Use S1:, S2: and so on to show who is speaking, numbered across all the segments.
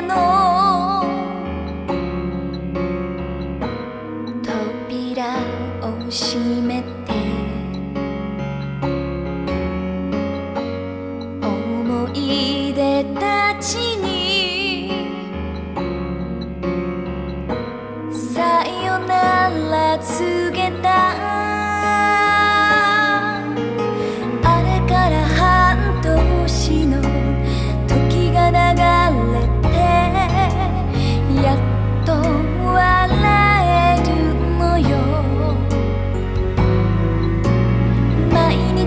S1: の。扉を閉めて。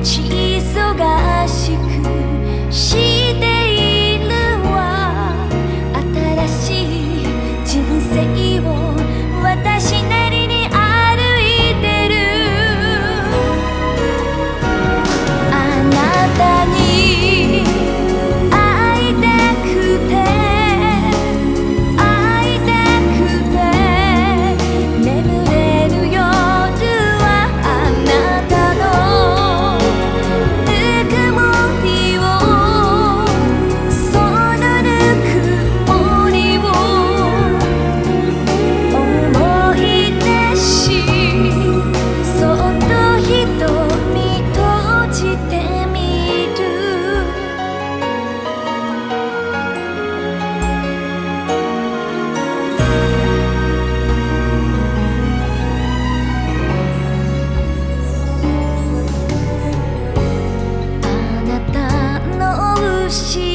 S1: ち忙しくの